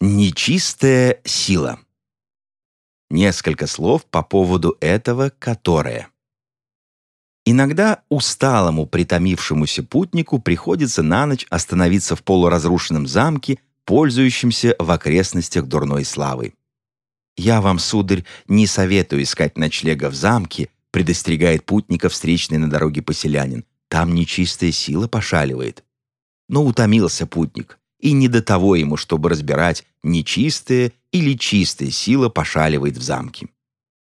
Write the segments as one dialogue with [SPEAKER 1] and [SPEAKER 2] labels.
[SPEAKER 1] Нечистая сила. Несколько слов по поводу этого «которое». Иногда усталому, притомившемуся путнику приходится на ночь остановиться в полуразрушенном замке, пользующемся в окрестностях дурной славой. «Я вам, сударь, не советую искать ночлега в замке», предостерегает путника встречный на дороге поселянин. «Там нечистая сила пошаливает». Но утомился путник и не до того ему, чтобы разбирать, нечистая или чистая сила пошаливает в замке.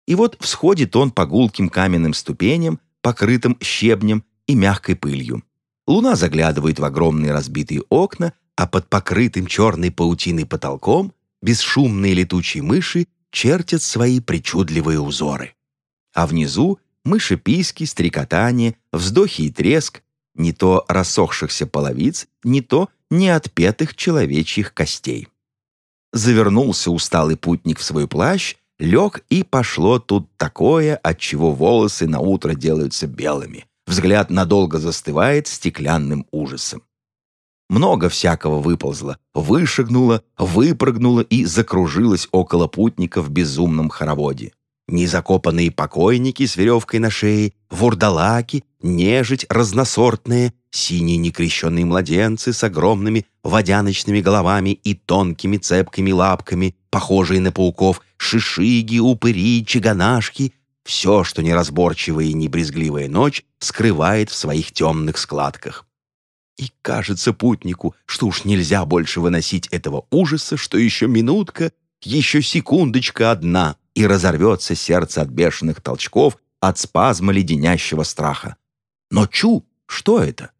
[SPEAKER 1] И вот всходит он по гулким каменным ступеням, покрытым щебнем и мягкой пылью. Луна заглядывает в огромные разбитые окна, а под покрытым черной паутиной потолком бесшумные летучие мыши чертят свои причудливые узоры. А внизу мышеписки, стрекотание, вздохи и треск, не то рассохшихся половиц, не то неотпетых человечьих костей. Завернулся усталый путник в свой плащ, лег, и пошло тут такое, от чего волосы на утро делаются белыми. Взгляд надолго застывает стеклянным ужасом. Много всякого выползло, вышагнуло, выпрыгнуло и закружилось около путника в безумном хороводе незакопанные покойники с веревкой на шее, вурдалаки, нежить разносортные, синие некрещенные младенцы с огромными водяночными головами и тонкими цепкими лапками, похожие на пауков, шишиги, упыри, чаганашки — все, что неразборчивая и небрезгливая ночь скрывает в своих темных складках. И кажется путнику, что уж нельзя больше выносить этого ужаса, что еще минутка, еще секундочка одна — и разорвется сердце от бешеных толчков, от спазма леденящего страха. Но чу, что это?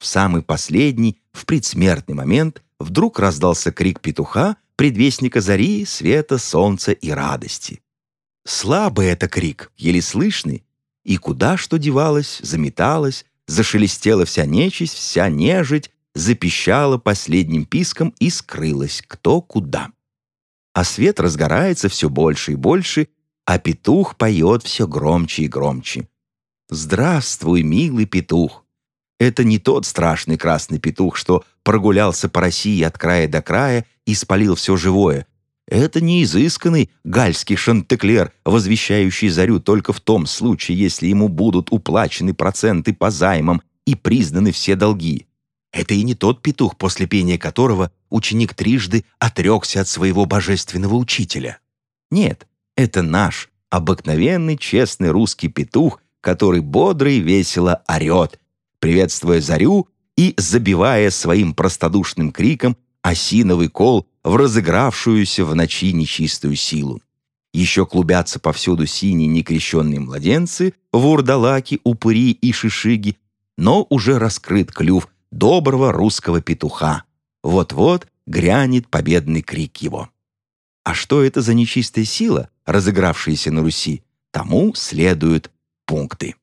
[SPEAKER 1] В самый последний, в предсмертный момент вдруг раздался крик петуха, предвестника зари, света, солнца и радости. Слабый это крик, еле слышный, и куда что девалось, заметалось, зашелестела вся нечисть, вся нежить, запищала последним писком и скрылась кто куда а свет разгорается все больше и больше, а петух поет все громче и громче. «Здравствуй, милый петух!» Это не тот страшный красный петух, что прогулялся по России от края до края и спалил все живое. Это не изысканный гальский шантеклер, возвещающий зарю только в том случае, если ему будут уплачены проценты по займам и признаны все долги. Это и не тот петух, после пения которого ученик трижды отрекся от своего божественного учителя. Нет, это наш, обыкновенный честный русский петух, который бодро и весело орет, приветствуя зарю и забивая своим простодушным криком осиновый кол в разыгравшуюся в ночи нечистую силу. Еще клубятся повсюду синие некрещенные младенцы, вурдалаки, упыри и шишиги, но уже раскрыт клюв доброго русского петуха. Вот-вот грянет победный крик его. А что это за нечистая сила, разыгравшаяся на Руси, тому следуют пункты.